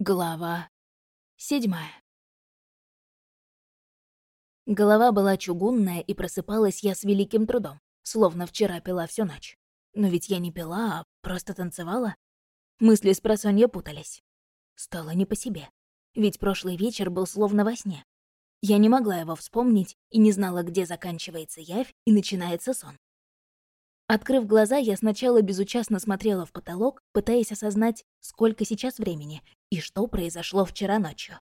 Глава седьмая. Голова была чугунная, и просыпалась я с великим трудом, словно вчера пила всю ночь. Но ведь я не пила, а просто танцевала. Мысли с просонья путались. Стало не по себе. Ведь прошлый вечер был словно во сне. Я не могла его вспомнить и не знала, где заканчивается явь и начинается сон. Открыв глаза, я сначала безучастно смотрела в потолок, пытаясь осознать, сколько сейчас времени и что произошло вчера ночью.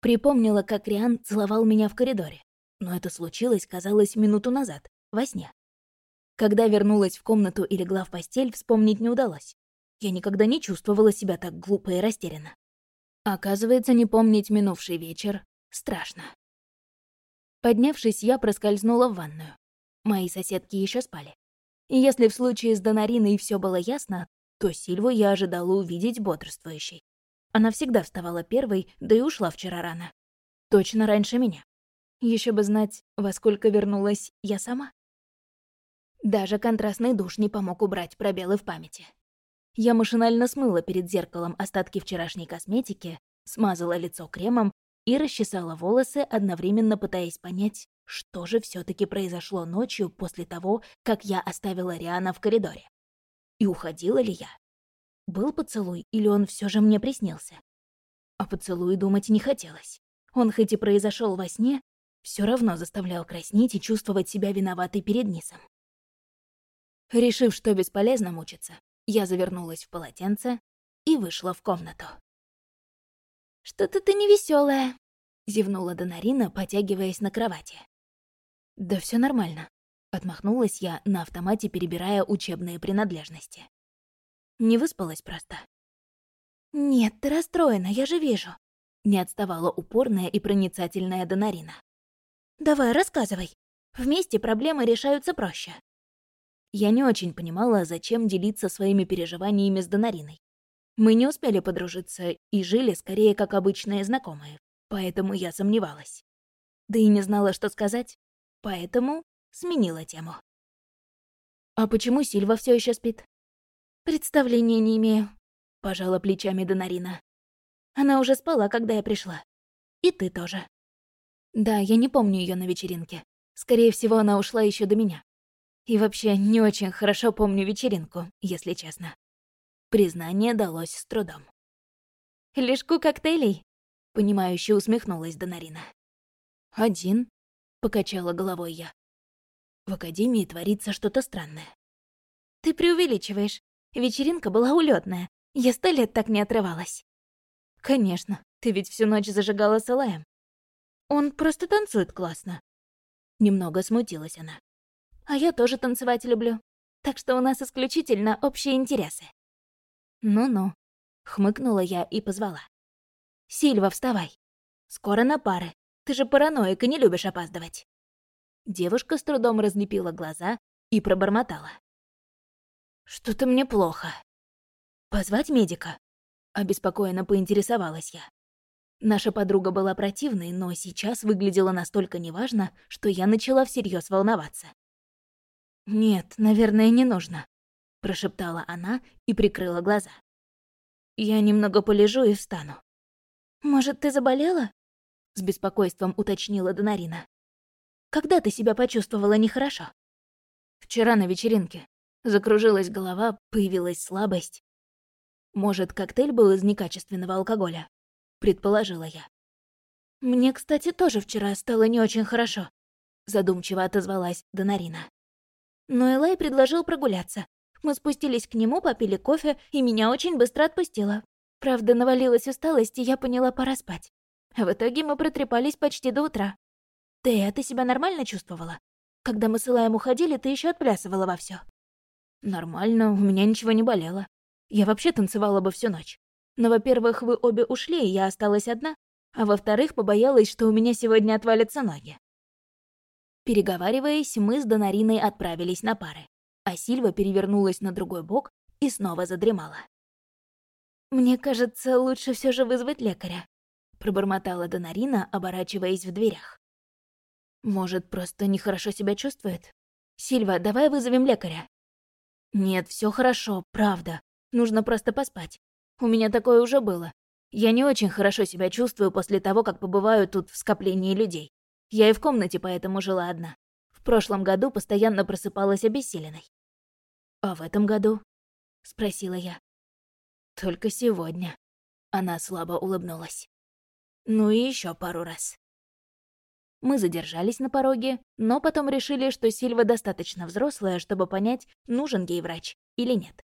Припомнила, как Риан целовал меня в коридоре, но это случилось, казалось, минуту назад, во сне. Когда вернулась в комнату и легла в постель, вспомнить не удалось. Я никогда не чувствовала себя так глупо и растерянно. Оказывается, не помнить минувший вечер страшно. Поднявшись, я проскользнула в ванную. Мои соседки еще спали. И если в случае с Донариной все было ясно, то Сильву я ожидала увидеть бодрствующей. Она всегда вставала первой, да и ушла вчера рано. Точно раньше меня. Еще бы знать, во сколько вернулась я сама. Даже контрастный душ не помог убрать пробелы в памяти. Я машинально смыла перед зеркалом остатки вчерашней косметики, смазала лицо кремом и расчесала волосы, одновременно пытаясь понять, что же все таки произошло ночью после того, как я оставила Риана в коридоре? И уходила ли я? Был поцелуй, или он все же мне приснился? О поцелуе думать не хотелось. Он хоть и произошел во сне, все равно заставлял краснеть и чувствовать себя виноватой перед Нисом. Решив, что бесполезно мучиться, я завернулась в полотенце и вышла в комнату. «Что-то ты невеселая, зевнула Донарина, потягиваясь на кровати. «Да все нормально», — отмахнулась я, на автомате перебирая учебные принадлежности. Не выспалась просто. «Нет, ты расстроена, я же вижу», — не отставала упорная и проницательная Донарина. «Давай, рассказывай. Вместе проблемы решаются проще». Я не очень понимала, зачем делиться своими переживаниями с Донариной. Мы не успели подружиться и жили скорее как обычные знакомые, поэтому я сомневалась. Да и не знала, что сказать, поэтому сменила тему. «А почему Сильва все еще спит?» «Представления не имею», — пожала плечами Донарина. «Она уже спала, когда я пришла. И ты тоже». «Да, я не помню ее на вечеринке. Скорее всего, она ушла еще до меня. И вообще, не очень хорошо помню вечеринку, если честно». Признание далось с трудом. «Лишку коктейлей?» — понимающе усмехнулась Донарина. «Один?» покачала головой я. В академии творится что-то странное. Ты преувеличиваешь. Вечеринка была улетная. Я сто лет так не отрывалась. Конечно, ты ведь всю ночь зажигала с Элаем. Он просто танцует классно. Немного смутилась она. А я тоже танцевать люблю. Так что у нас исключительно общие интересы. Ну-ну, хмыкнула я и позвала. Сильва, вставай. Скоро на пары. Ты же параноик и не любишь опаздывать». Девушка с трудом разлепила глаза и пробормотала. «Что-то мне плохо. Позвать медика?» Обеспокоенно поинтересовалась я. Наша подруга была противной, но сейчас выглядела настолько неважно, что я начала всерьез волноваться. «Нет, наверное, не нужно», — прошептала она и прикрыла глаза. «Я немного полежу и встану». «Может, ты заболела?» с беспокойством уточнила Донарина. «Когда ты себя почувствовала нехорошо?» «Вчера на вечеринке. Закружилась голова, появилась слабость. Может, коктейль был из некачественного алкоголя?» Предположила я. «Мне, кстати, тоже вчера стало не очень хорошо», задумчиво отозвалась Донарина. Но Элай предложил прогуляться. Мы спустились к нему, попили кофе, и меня очень быстро отпустило. Правда, навалилась усталость, и я поняла, пора спать. А в итоге мы протрепались почти до утра. Ты, а ты себя нормально чувствовала? Когда мы с Илаем уходили, ты еще отплясывала во все. Нормально, у меня ничего не болело. Я вообще танцевала бы всю ночь. Но, во-первых, вы обе ушли, и я осталась одна, а во-вторых, побоялась, что у меня сегодня отвалятся ноги. Переговариваясь, мы с Донариной отправились на пары, а Сильва перевернулась на другой бок и снова задремала. «Мне кажется, лучше все же вызвать лекаря», пробормотала Донарина, оборачиваясь в дверях. Может, просто нехорошо себя чувствует? Сильва, давай вызовем лекаря. Нет, все хорошо, правда. Нужно просто поспать. У меня такое уже было. Я не очень хорошо себя чувствую после того, как побываю тут в скоплении людей. Я и в комнате поэтому жила одна. Прошлом году постоянно просыпалась обессиленной. «А в этом году?» — спросила я. «Только сегодня». Она слабо улыбнулась. «Ну и еще пару раз». Мы задержались на пороге, но потом решили, что Сильва достаточно взрослая, чтобы понять, нужен ей врач или нет.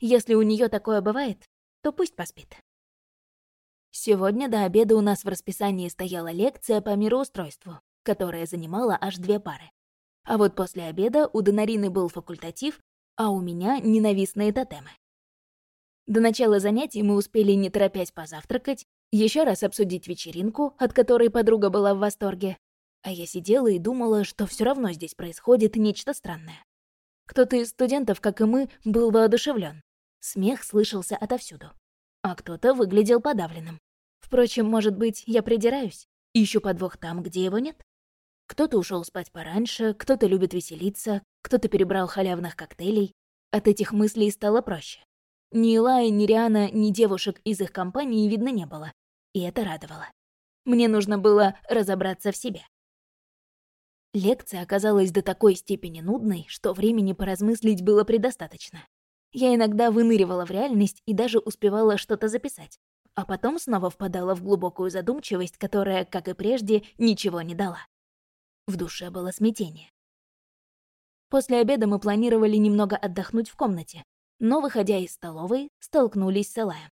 Если у нее такое бывает, то пусть поспит. Сегодня до обеда у нас в расписании стояла лекция по мироустройству, которая занимала аж две пары. А вот после обеда у Донарины был факультатив, а у меня ненавистные тотемы. До начала занятий мы успели не торопясь позавтракать, еще раз обсудить вечеринку, от которой подруга была в восторге, а я сидела и думала, что все равно здесь происходит нечто странное. Кто-то из студентов, как и мы, был воодушевлен. Смех слышался отовсюду. А кто-то выглядел подавленным. Впрочем, может быть, я придираюсь? Ищу подвох там, где его нет? Кто-то ушел спать пораньше, кто-то любит веселиться, кто-то перебрал халявных коктейлей. От этих мыслей стало проще. Ни Илая, ни Риана, ни девушек из их компании видно не было. И это радовало. Мне нужно было разобраться в себе. Лекция оказалась до такой степени нудной, что времени поразмыслить было предостаточно. Я иногда выныривала в реальность и даже успевала что-то записать, а потом снова впадала в глубокую задумчивость, которая, как и прежде, ничего не дала. В душе было смятение. После обеда мы планировали немного отдохнуть в комнате, но, выходя из столовой, столкнулись с Элаем.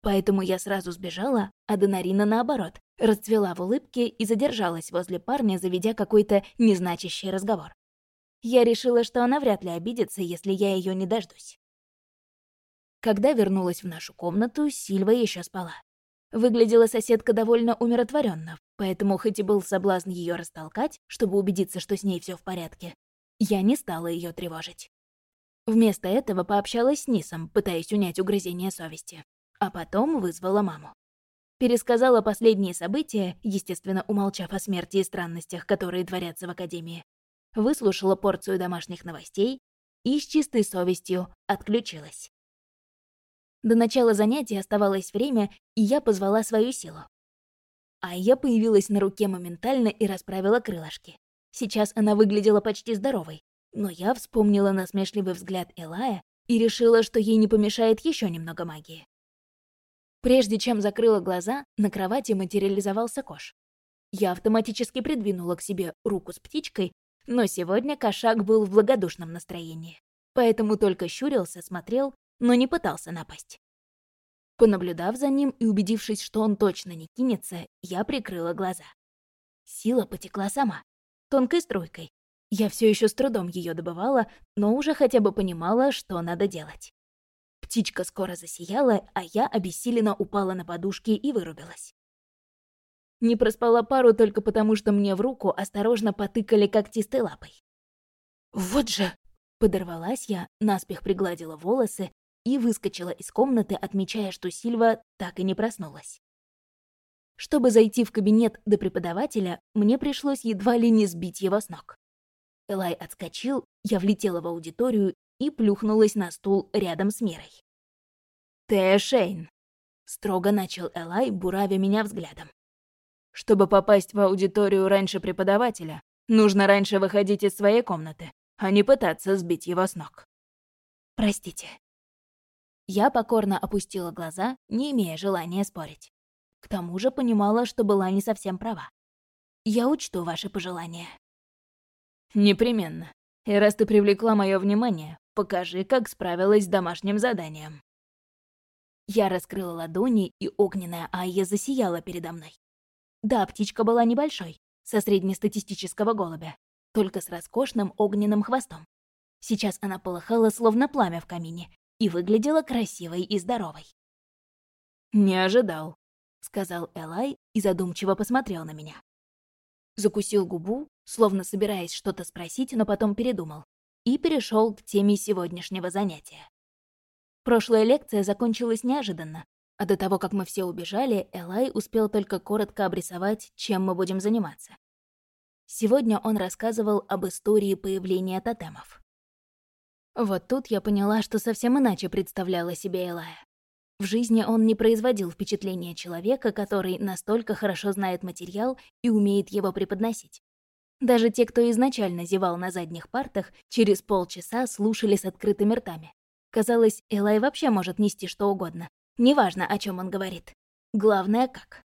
Поэтому я сразу сбежала, а Донарина, наоборот, расцвела в улыбке и задержалась возле парня, заведя какой-то незначащий разговор. Я решила, что она вряд ли обидится, если я ее не дождусь. Когда вернулась в нашу комнату, Сильва еще спала. Выглядела соседка довольно умиротворенно, поэтому хоть и был соблазн ее растолкать, чтобы убедиться, что с ней все в порядке, я не стала ее тревожить. Вместо этого пообщалась с Нисом, пытаясь унять угрызение совести, а потом вызвала маму. Пересказала последние события, естественно, умолчав о смерти и странностях, которые творятся в Академии. Выслушала порцию домашних новостей и с чистой совестью отключилась. До начала занятия оставалось время, и я позвала свою силу. А я появилась на руке моментально и расправила крылышки. Сейчас она выглядела почти здоровой, но я вспомнила насмешливый взгляд Элая и решила, что ей не помешает еще немного магии. Прежде чем закрыла глаза, на кровати материализовался Кош. Я автоматически придвинула к себе руку с птичкой, но сегодня кошак был в благодушном настроении. Поэтому только щурился, смотрел но не пытался напасть. Понаблюдав за ним и убедившись, что он точно не кинется, я прикрыла глаза. Сила потекла сама, тонкой струйкой. Я все еще с трудом ее добывала, но уже хотя бы понимала, что надо делать. Птичка скоро засияла, а я обессиленно упала на подушки и вырубилась. Не проспала пару только потому, что мне в руку осторожно потыкали когтистой лапой. «Вот же!» — подорвалась я, наспех пригладила волосы и выскочила из комнаты, отмечая, что Сильва так и не проснулась. Чтобы зайти в кабинет до преподавателя, мне пришлось едва ли не сбить его с ног. Элай отскочил, я влетела в аудиторию и плюхнулась на стул рядом с Мирой. «Ты Шейн», — строго начал Элай, буравя меня взглядом. «Чтобы попасть в аудиторию раньше преподавателя, нужно раньше выходить из своей комнаты, а не пытаться сбить его с ног». «Простите», я покорно опустила глаза, не имея желания спорить. К тому же понимала, что была не совсем права. Я учту ваши пожелания. Непременно. И раз ты привлекла мое внимание, покажи, как справилась с домашним заданием. Я раскрыла ладони, и огненная Айя засияла передо мной. Да, птичка была небольшой, со среднестатистического голубя, только с роскошным огненным хвостом. Сейчас она полыхала, словно пламя в камине, и выглядела красивой и здоровой. «Не ожидал», — сказал Элай и задумчиво посмотрел на меня. Закусил губу, словно собираясь что-то спросить, но потом передумал, и перешел к теме сегодняшнего занятия. Прошлая лекция закончилась неожиданно, а до того, как мы все убежали, Элай успел только коротко обрисовать, чем мы будем заниматься. Сегодня он рассказывал об истории появления тотемов. Вот тут я поняла, что совсем иначе представляла себе Элая. В жизни он не производил впечатления человека, который настолько хорошо знает материал и умеет его преподносить. Даже те, кто изначально зевал на задних партах, через полчаса слушали с открытыми ртами. Казалось, Элай вообще может нести что угодно. Неважно, о чем он говорит. Главное, как.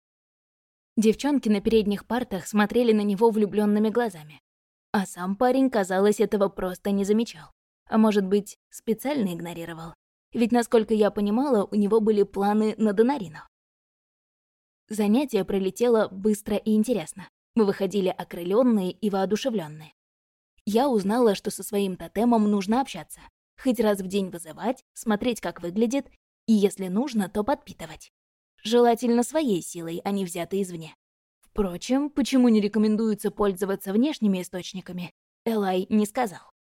Девчонки на передних партах смотрели на него влюбленными глазами. А сам парень, казалось, этого просто не замечал. А может быть, специально игнорировал. Ведь, насколько я понимала, у него были планы на Донарину. Занятие пролетело быстро и интересно. Мы выходили окрыленные и воодушевленные. Я узнала, что со своим тотемом нужно общаться. Хоть раз в день вызывать, смотреть, как выглядит, и, если нужно, то подпитывать. Желательно своей силой, а не взятой извне. Впрочем, почему не рекомендуется пользоваться внешними источниками, Элай не сказал.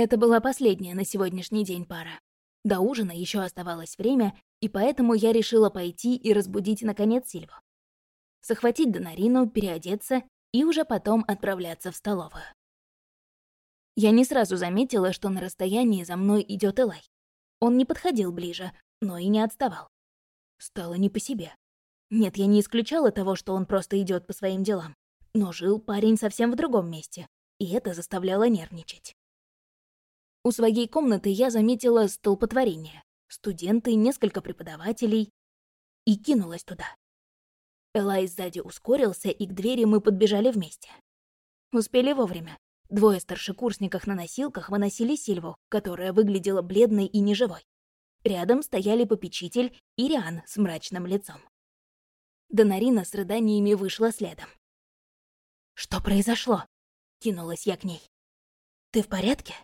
Это была последняя на сегодняшний день пара. До ужина еще оставалось время, и поэтому я решила пойти и разбудить, наконец, Сильву. Захватить Донарину, переодеться и уже потом отправляться в столовую. Я не сразу заметила, что на расстоянии за мной идет Элай. Он не подходил ближе, но и не отставал. Стало не по себе. Нет, я не исключала того, что он просто идет по своим делам. Но жил парень совсем в другом месте, и это заставляло нервничать. У своей комнаты я заметила столпотворение. Студенты, несколько преподавателей. И кинулась туда. Элай сзади ускорился, и к двери мы подбежали вместе. Успели вовремя. Двое старшекурсников на носилках выносили Сильву, которая выглядела бледной и неживой. Рядом стояли попечитель и Риан с мрачным лицом. Донарина с рыданиями вышла следом. «Что произошло?» — кинулась я к ней. «Ты в порядке?»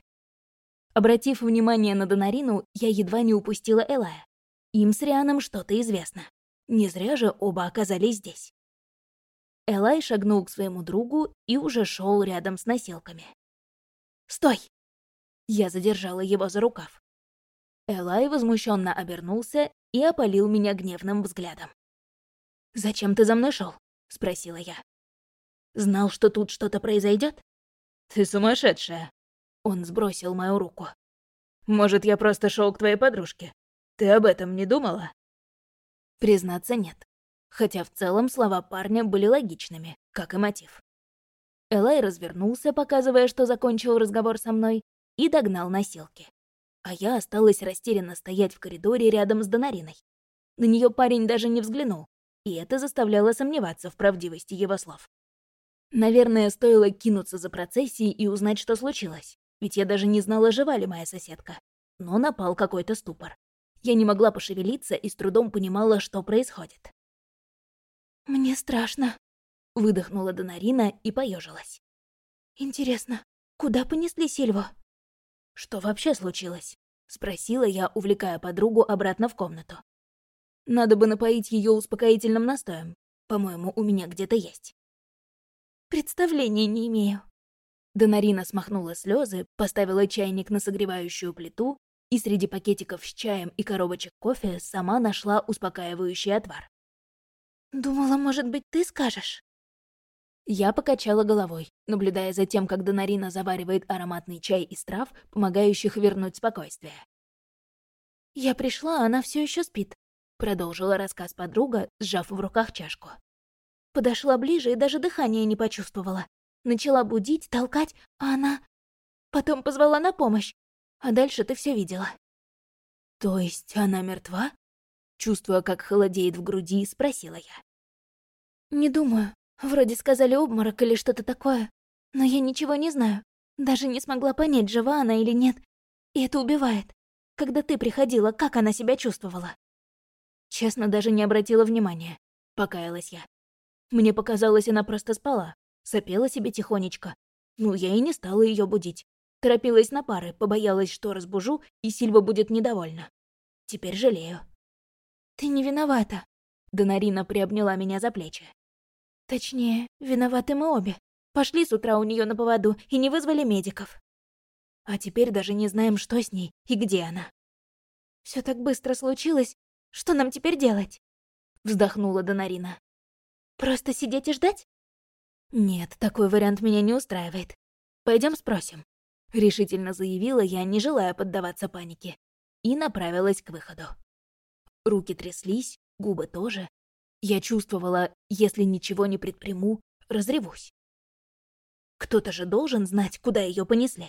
Обратив внимание на Донарину, я едва не упустила Элая. Им с Рианом что-то известно. Не зря же оба оказались здесь. Элай шагнул к своему другу и уже шел рядом с носилками. «Стой!» Я задержала его за рукав. Элай возмущенно обернулся и опалил меня гневным взглядом. «Зачем ты за мной шел? спросила я. «Знал, что тут что-то произойдет? «Ты сумасшедшая!» Он сбросил мою руку. «Может, я просто шел к твоей подружке? Ты об этом не думала?» Признаться, нет. Хотя в целом слова парня были логичными, как и мотив. Элай развернулся, показывая, что закончил разговор со мной, и догнал носилки. А я осталась растерянно стоять в коридоре рядом с Донариной. На нее парень даже не взглянул, и это заставляло сомневаться в правдивости его слов. Наверное, стоило кинуться за процессией и узнать, что случилось, ведь я даже не знала, жива ли моя соседка. Но напал какой-то ступор. Я не могла пошевелиться и с трудом понимала, что происходит. «Мне страшно», — выдохнула Донарина и поежилась. «Интересно, куда понесли Сильву?» «Что вообще случилось?» — спросила я, увлекая подругу обратно в комнату. Надо бы напоить ее успокоительным настоем. По-моему, у меня где-то есть. Представления не имею. Донарина смахнула слезы, поставила чайник на согревающую плиту и среди пакетиков с чаем и коробочек кофе сама нашла успокаивающий отвар. «Думала, может быть, ты скажешь?» Я покачала головой, наблюдая за тем, как Донарина заваривает ароматный чай из трав, помогающих вернуть спокойствие. Я пришла, а она все еще спит. Продолжила рассказ подруга, сжав в руках чашку. Подошла ближе и даже дыхания не почувствовала. Начала будить, толкать, а она... Потом позвала на помощь. А дальше ты все видела. То есть она мертва? Чувствуя, как холодеет в груди, спросила я. Не думаю. Вроде сказали обморок или что-то такое. Но я ничего не знаю. Даже не смогла понять, жива она или нет. И это убивает. Когда ты приходила, как она себя чувствовала? Честно, даже не обратила внимания. Покаялась я. Мне показалось, она просто спала. Сопела себе тихонечко. Ну, я и не стала ее будить. Торопилась на пары, побоялась, что разбужу, и Сильва будет недовольна. Теперь жалею. «Ты не виновата», — Донарина приобняла меня за плечи. «Точнее, виноваты мы обе. Пошли с утра у нее на поводу и не вызвали медиков. А теперь даже не знаем, что с ней и где она. Все так быстро случилось, что нам теперь делать?» Вздохнула Донарина. «Просто сидеть и ждать?» «Нет, такой вариант меня не устраивает. Пойдем спросим», — решительно заявила я, не желая поддаваться панике, и направилась к выходу. Руки тряслись, губы тоже. Я чувствовала, если ничего не предприму, разревусь. Кто-то же должен знать, куда ее понесли.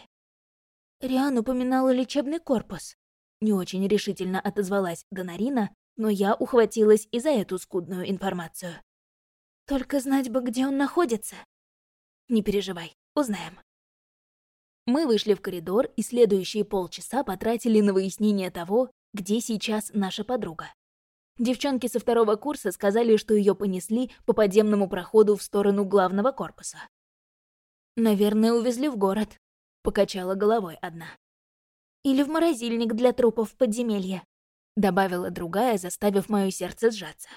Риан упоминала лечебный корпус. Не очень решительно отозвалась Донарина, но я ухватилась и за эту скудную информацию. Только знать бы, где он находится. Не переживай, узнаем. Мы вышли в коридор и следующие полчаса потратили на выяснение того, где сейчас наша подруга. Девчонки со второго курса сказали, что ее понесли по подземному проходу в сторону главного корпуса. «Наверное, увезли в город», — покачала головой одна. «Или в морозильник для трупов в подземелье», — добавила другая, заставив мое сердце сжаться.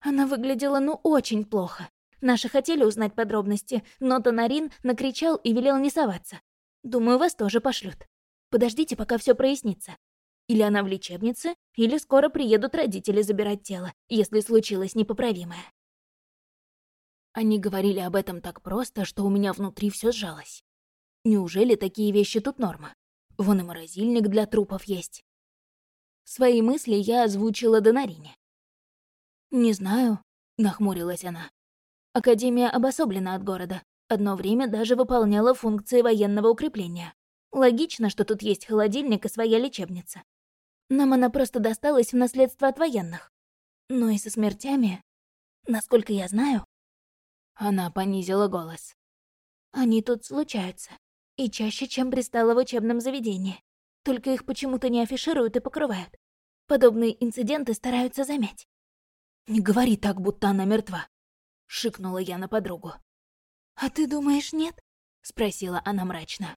Она выглядела ну очень плохо. Наши хотели узнать подробности, но Тонарин накричал и велел не соваться. Думаю, вас тоже пошлют. Подождите, пока все прояснится. Или она в лечебнице, или скоро приедут родители забирать тело, если случилось непоправимое. Они говорили об этом так просто, что у меня внутри все сжалось. Неужели такие вещи тут норма? Вон и морозильник для трупов есть. Свои мысли я озвучила Донарине. «Не знаю», — нахмурилась она. Академия обособлена от города. Одно время даже выполняла функции военного укрепления. Логично, что тут есть холодильник и своя лечебница. Нам она просто досталась в наследство от военных. Но и со смертями, насколько я знаю... Она понизила голос. Они тут случаются. И чаще, чем пристало в учебном заведении. Только их почему-то не афишируют и покрывают. Подобные инциденты стараются замять. «Не говори так, будто она мертва», — шикнула я на подругу. «А ты думаешь, нет?» — спросила она мрачно.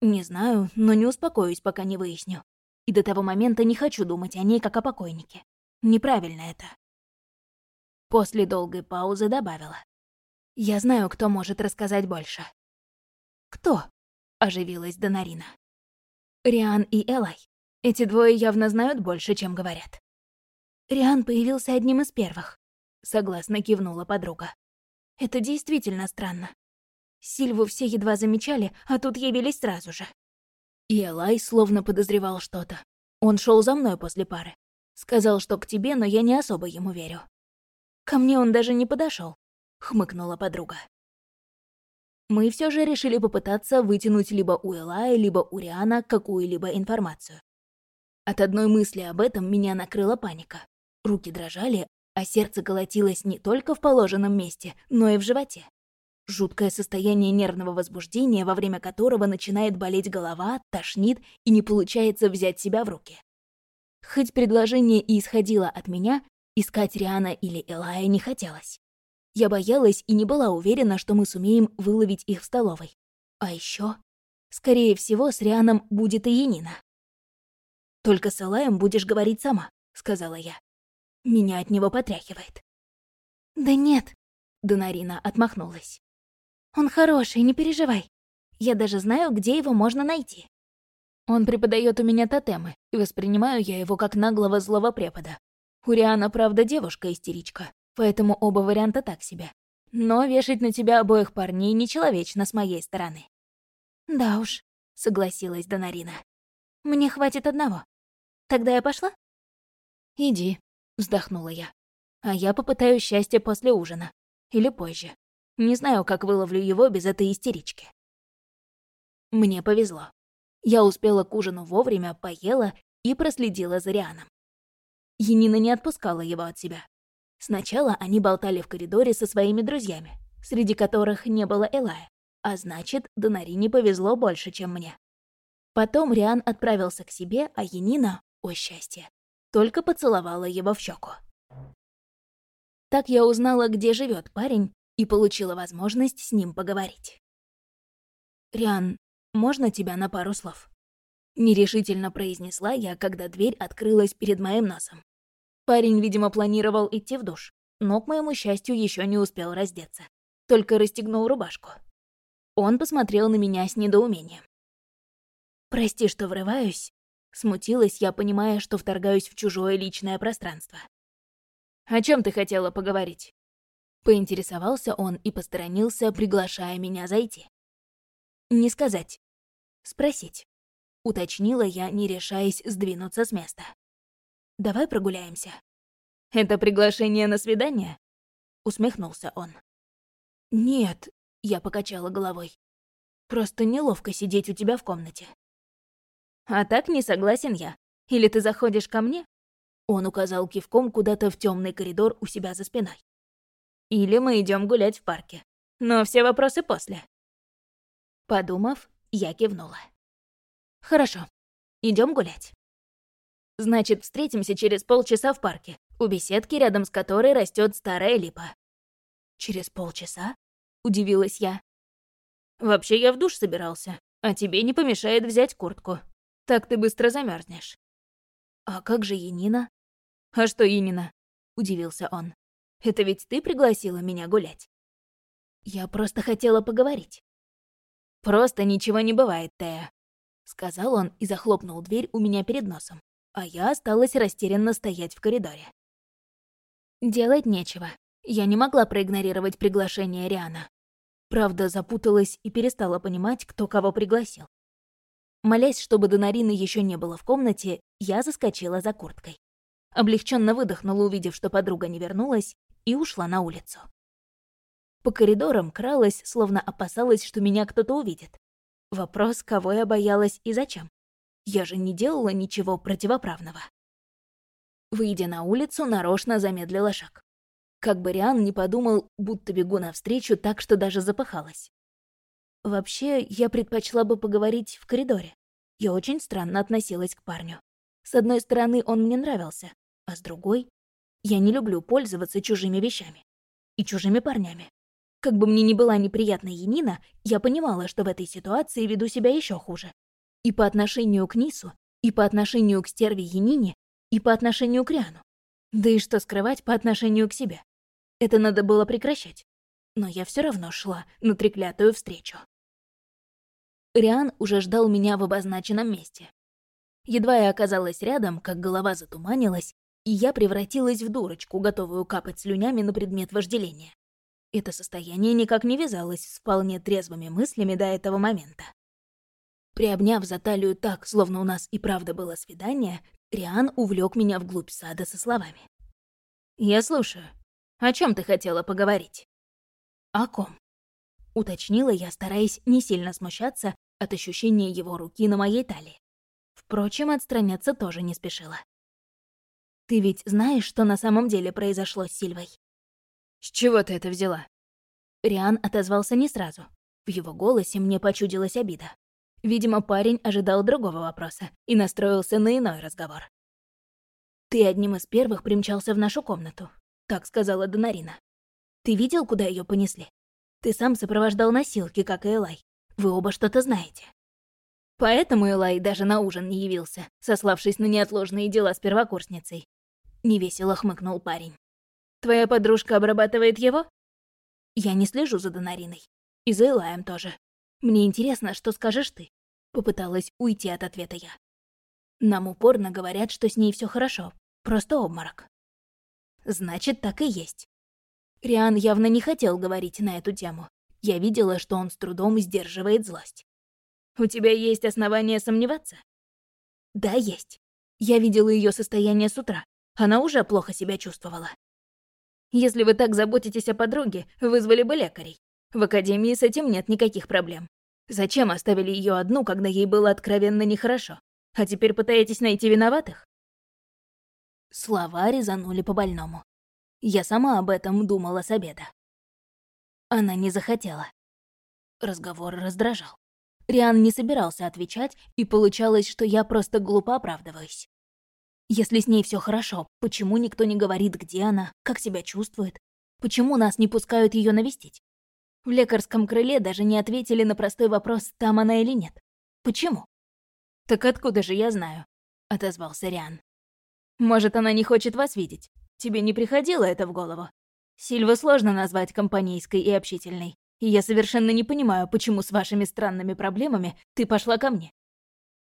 «Не знаю, но не успокоюсь, пока не выясню. И до того момента не хочу думать о ней, как о покойнике. Неправильно это». После долгой паузы добавила. «Я знаю, кто может рассказать больше». «Кто?» — оживилась Донарина. «Риан и Элай. Эти двое явно знают больше, чем говорят». Риан появился одним из первых. — согласно кивнула подруга. «Это действительно странно. Сильву все едва замечали, а тут явились сразу же». И Элай словно подозревал что-то. Он шел за мной после пары. Сказал, что к тебе, но я не особо ему верю. Ко мне он даже не подошел, хмыкнула подруга. Мы все же решили попытаться вытянуть либо у Элая, либо у Риана какую-либо информацию. От одной мысли об этом меня накрыла паника. Руки дрожали, а сердце колотилось не только в положенном месте, но и в животе. Жуткое состояние нервного возбуждения, во время которого начинает болеть голова, тошнит и не получается взять себя в руки. Хоть предложение и исходило от меня, искать Риана или Элая не хотелось. Я боялась и не была уверена, что мы сумеем выловить их в столовой. А еще, скорее всего, с Рианом будет и Янина. «Только с Элаем будешь говорить сама», — сказала я. Меня от него потряхивает. «Да нет», — Донарина отмахнулась. «Он хороший, не переживай. Я даже знаю, где его можно найти». Он преподает у меня тотемы, и воспринимаю я его как наглого злого препода. У Риана, правда, девушка-истеричка, поэтому оба варианта так себе. Но вешать на тебя обоих парней нечеловечно с моей стороны. «Да уж», — согласилась Донарина. «Мне хватит одного. Тогда я пошла?» «Иди», Вздохнула я. А я попытаюсь счастье после ужина. Или позже. Не знаю, как выловлю его без этой истерички. Мне повезло. Я успела к ужину вовремя, поела и проследила за Рианом. Енина не отпускала его от себя. Сначала они болтали в коридоре со своими друзьями, среди которых не было Элая, а значит, Донарине повезло больше, чем мне. Потом Риан отправился к себе, а Енина, о счастье, только поцеловала его в щеку. Так я узнала, где живет парень, и получила возможность с ним поговорить. «Риан, можно тебя на пару слов?» Нерешительно произнесла я, когда дверь открылась перед моим носом. Парень, видимо, планировал идти в душ, но, к моему счастью, еще не успел раздеться. Только расстегнул рубашку. Он посмотрел на меня с недоумением. «Прости, что врываюсь, Смутилась я, понимая, что вторгаюсь в чужое личное пространство. «О чем ты хотела поговорить?» Поинтересовался он и посторонился, приглашая меня зайти. «Не сказать. Спросить». Уточнила я, не решаясь сдвинуться с места. давай прогуляемся». «Это приглашение на свидание?» — усмехнулся он. «Нет», — я покачала головой. «Просто неловко сидеть у тебя в комнате». «А так не согласен я. Или ты заходишь ко мне?» Он указал кивком куда-то в темный коридор у себя за спиной. «Или мы идем гулять в парке. Но все вопросы после». Подумав, я кивнула. «Хорошо, идем гулять». «Значит, встретимся через полчаса в парке, у беседки, рядом с которой растет старая липа». «Через полчаса?» — удивилась я. «Вообще я в душ собирался, а тебе не помешает взять куртку. Так ты быстро замерзнешь. «А как же Янина?» «А что Янина?» — удивился он. «Это ведь ты пригласила меня гулять?» «Я просто хотела поговорить». «Просто ничего не бывает, Тея», — сказал он и захлопнул дверь у меня перед носом, а я осталась растерянно стоять в коридоре. Делать нечего. Я не могла проигнорировать приглашение Риана. Правда, запуталась и перестала понимать, кто кого пригласил. Молясь, чтобы Донарины еще не было в комнате, я заскочила за курткой. Облегченно выдохнула, увидев, что подруга не вернулась, и ушла на улицу. По коридорам кралась, словно опасалась, что меня кто-то увидит. Вопрос, кого я боялась и зачем. Я же не делала ничего противоправного. Выйдя на улицу, нарочно замедлила шаг. Как бы Риан не подумал, будто бегу навстречу так, что даже запыхалась. Вообще, я предпочла бы поговорить в коридоре. Я очень странно относилась к парню. С одной стороны, он мне нравился, а с другой... Я не люблю пользоваться чужими вещами. И чужими парнями. Как бы мне ни была неприятна Янина, я понимала, что в этой ситуации веду себя еще хуже. И по отношению к Нису, и по отношению к стерве Янине, и по отношению к Риану. Да и что скрывать по отношению к себе. Это надо было прекращать. Но я все равно шла на треклятую встречу. Риан уже ждал меня в обозначенном месте. Едва я оказалась рядом, как голова затуманилась, и я превратилась в дурочку, готовую капать слюнями на предмет вожделения. Это состояние никак не вязалось с вполне трезвыми мыслями до этого момента. Приобняв за талию так, словно у нас и правда было свидание, Риан увлек меня вглубь сада со словами. «Я слушаю. О чем ты хотела поговорить?» «О ком?» Уточнила я, стараясь не сильно смущаться от ощущения его руки на моей талии. Впрочем, отстраняться тоже не спешила. «Ты ведь знаешь, что на самом деле произошло с Сильвой?» «С чего ты это взяла?» Риан отозвался не сразу. В его голосе мне почудилась обида. Видимо, парень ожидал другого вопроса и настроился на иной разговор. «Ты одним из первых примчался в нашу комнату», — так сказала Донарина. «Ты видел, куда ее понесли? Ты сам сопровождал носилки, как и Элай. Вы оба что-то знаете». Поэтому Элай даже на ужин не явился, сославшись на неотложные дела с первокурсницей. Невесело хмыкнул парень. «Твоя подружка обрабатывает его?» «Я не слежу за Донариной. И за Элаем тоже. Мне интересно, что скажешь ты?» Попыталась уйти от ответа я. Нам упорно говорят, что с ней все хорошо. Просто обморок. Значит, так и есть. Риан явно не хотел говорить на эту тему. Я видела, что он с трудом сдерживает злость. «У тебя есть основания сомневаться?» «Да, есть. Я видела ее состояние с утра. Она уже плохо себя чувствовала». «Если вы так заботитесь о подруге, вызвали бы лекарей. В академии с этим нет никаких проблем. Зачем оставили ее одну, когда ей было откровенно нехорошо? А теперь пытаетесь найти виноватых?» Слова резанули по больному. Я сама об этом думала с обеда. Она не захотела. Разговор раздражал. Риан не собирался отвечать, и получалось, что я просто глупо оправдываюсь. Если с ней все хорошо, почему никто не говорит, где она, как себя чувствует? Почему нас не пускают ее навестить? В лекарском крыле даже не ответили на простой вопрос, там она или нет. Почему? «Так откуда же я знаю?» — отозвался Риан. «Может, она не хочет вас видеть? Тебе не приходило это в голову?» Сильву сложно назвать компанейской и общительной. И я совершенно не понимаю, почему с вашими странными проблемами ты пошла ко мне.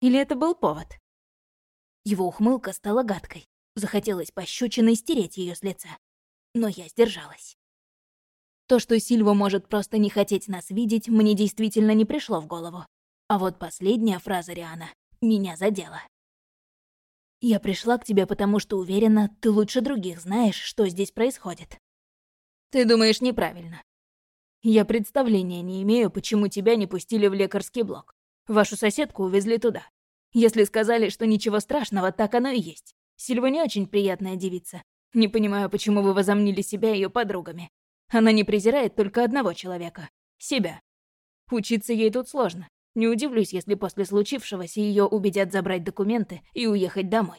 Или это был повод? Его ухмылка стала гадкой. Захотелось пощечиной стереть ее с лица. Но я сдержалась. То, что Сильва может просто не хотеть нас видеть, мне действительно не пришло в голову. А вот последняя фраза Риана меня задела. Я пришла к тебе, потому что уверена, ты лучше других знаешь, что здесь происходит. Ты думаешь неправильно. Я представления не имею, почему тебя не пустили в лекарский блок. Вашу соседку увезли туда. Если сказали, что ничего страшного, так оно и есть. Сильва не очень приятная девица. Не понимаю, почему вы возомнили себя ее подругами. Она не презирает только одного человека — себя. Учиться ей тут сложно. Не удивлюсь, если после случившегося ее убедят забрать документы и уехать домой.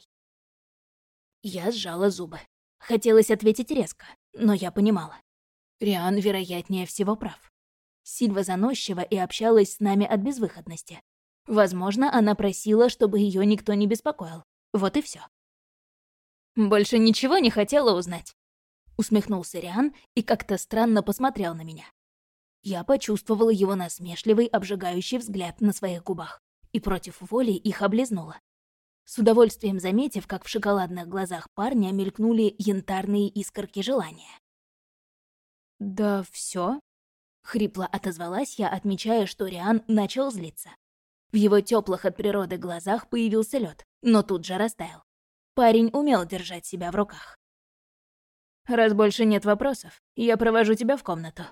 Я сжала зубы. Хотелось ответить резко, но я понимала. Риан, вероятнее всего, прав. Сильва заносчива и общалась с нами от безвыходности. Возможно, она просила, чтобы ее никто не беспокоил. Вот и все. «Больше ничего не хотела узнать?» Усмехнулся Риан и как-то странно посмотрел на меня. Я почувствовала его насмешливый, обжигающий взгляд на своих губах и против воли их облизнула. С удовольствием заметив, как в шоколадных глазах парня мелькнули янтарные искорки желания. «Да все? хрипло отозвалась я, отмечая, что Риан начал злиться. В его теплых от природы глазах появился лед, но тут же растаял. Парень умел держать себя в руках. «Раз больше нет вопросов, я провожу тебя в комнату».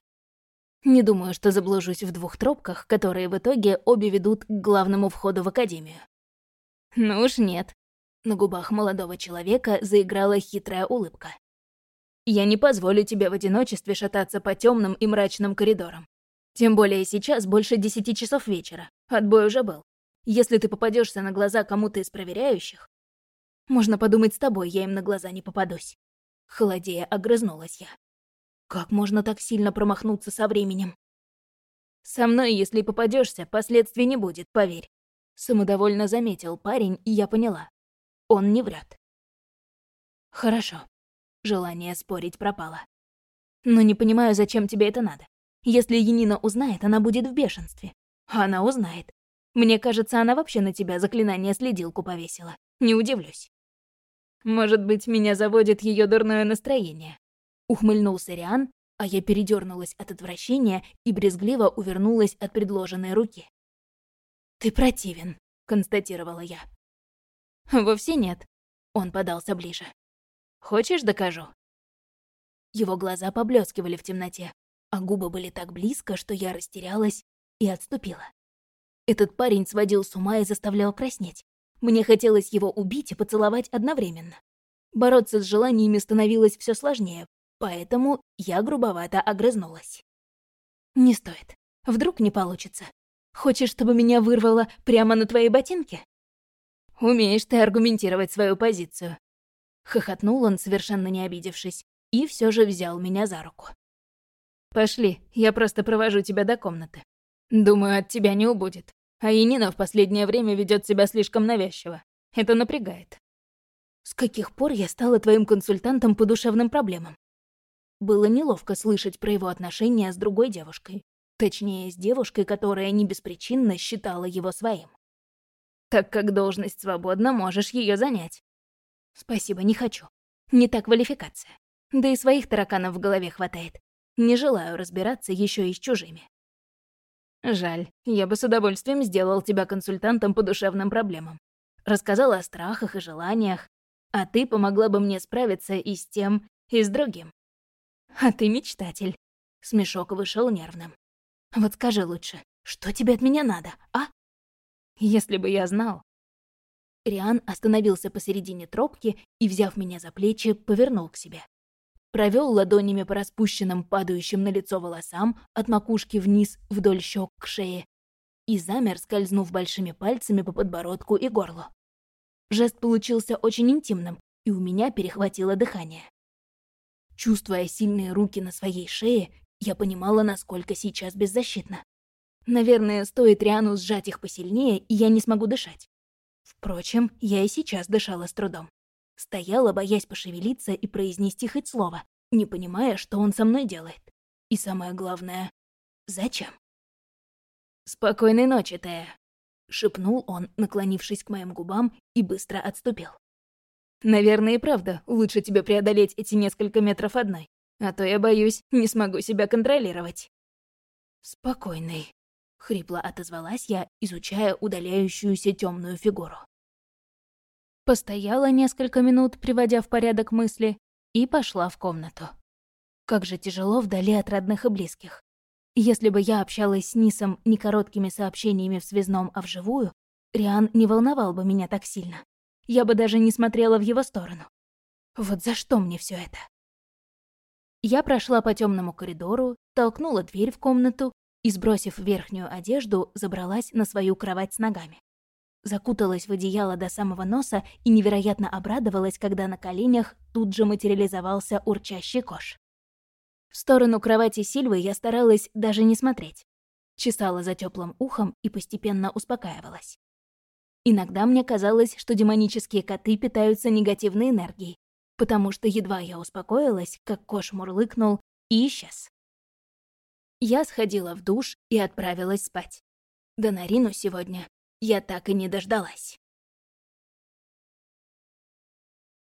Не думаю, что заблужусь в двух тропках, которые в итоге обе ведут к главному входу в академию. Ну уж нет. На губах молодого человека заиграла хитрая улыбка. Я не позволю тебе в одиночестве шататься по темным и мрачным коридорам. Тем более сейчас больше десяти часов вечера. Отбой уже был. Если ты попадешься на глаза кому-то из проверяющих... Можно подумать, с тобой я им на глаза не попадусь. Холодея огрызнулась я. Как можно так сильно промахнуться со временем? Со мной, если попадешься, последствий не будет, поверь. Самодовольно заметил парень, и я поняла. Он не врет. Хорошо. Желание спорить пропало. Но не понимаю, зачем тебе это надо. Если Янина узнает, она будет в бешенстве. Она узнает. Мне кажется, она вообще на тебя заклинание-следилку повесила. Не удивлюсь. Может быть, меня заводит ее дурное настроение. Ухмыльнулся Риан, а я передернулась от отвращения и брезгливо увернулась от предложенной руки. «Ты противен», — констатировала я. «Вовсе нет». Он подался ближе. «Хочешь, докажу?» Его глаза поблескивали в темноте, а губы были так близко, что я растерялась и отступила. Этот парень сводил с ума и заставлял краснеть. Мне хотелось его убить и поцеловать одновременно. Бороться с желаниями становилось все сложнее, поэтому я грубовато огрызнулась. «Не стоит. Вдруг не получится. Хочешь, чтобы меня вырвало прямо на твои ботинки?» «Умеешь ты аргументировать свою позицию». Хохотнул он, совершенно не обидевшись, и все же взял меня за руку. Пошли, я просто провожу тебя до комнаты. Думаю, от тебя не убудет. А Янина в последнее время ведет себя слишком навязчиво. Это напрягает. С каких пор я стала твоим консультантом по душевным проблемам? Было неловко слышать про его отношения с другой девушкой. Точнее, с девушкой, которая не беспричинно считала его своим. Так как должность свободна, можешь ее занять. Спасибо, не хочу. Не та квалификация. Да и своих тараканов в голове хватает. Не желаю разбираться еще и с чужими. Жаль, я бы с удовольствием сделал тебя консультантом по душевным проблемам. Рассказал о страхах и желаниях, а ты помогла бы мне справиться и с тем, и с другим. А ты мечтатель. Смешок вышел нервным. Вот скажи лучше, что тебе от меня надо, а? Если бы я знал. Риан остановился посередине тропки и, взяв меня за плечи, повернул к себе провел ладонями по распущенным, падающим на лицо волосам от макушки вниз вдоль щек к шее и замер, скользнув большими пальцами по подбородку и горлу. Жест получился очень интимным, и у меня перехватило дыхание. Чувствуя сильные руки на своей шее, я понимала, насколько сейчас беззащитна. Наверное, стоит Риану сжать их посильнее, и я не смогу дышать. Впрочем, я и сейчас дышала с трудом. Стояла, боясь пошевелиться и произнести хоть слово, не понимая, что он со мной делает. И самое главное, зачем? «Спокойной ночи, Тея», — шепнул он, наклонившись к моим губам, и быстро отступил. «Наверное, и правда, лучше тебе преодолеть эти несколько метров одной, а то я боюсь, не смогу себя контролировать». «Спокойный», — хрипло отозвалась я, изучая удаляющуюся темную фигуру. Постояла несколько минут, приводя в порядок мысли, и пошла в комнату. Как же тяжело вдали от родных и близких. Если бы я общалась с Нисом не короткими сообщениями в связном, а вживую, Риан не волновал бы меня так сильно. Я бы даже не смотрела в его сторону. Вот за что мне все это? Я прошла по темному коридору, толкнула дверь в комнату и, сбросив верхнюю одежду, забралась на свою кровать с ногами. Закуталась в одеяло до самого носа и невероятно обрадовалась, когда на коленях тут же материализовался урчащий кош. В сторону кровати Сильвы я старалась даже не смотреть. Чесала за теплым ухом и постепенно успокаивалась. Иногда мне казалось, что демонические коты питаются негативной энергией, потому что едва я успокоилась, как кош мурлыкнул и исчез. Я сходила в душ и отправилась спать. До Нарину сегодня я так и не дождалась.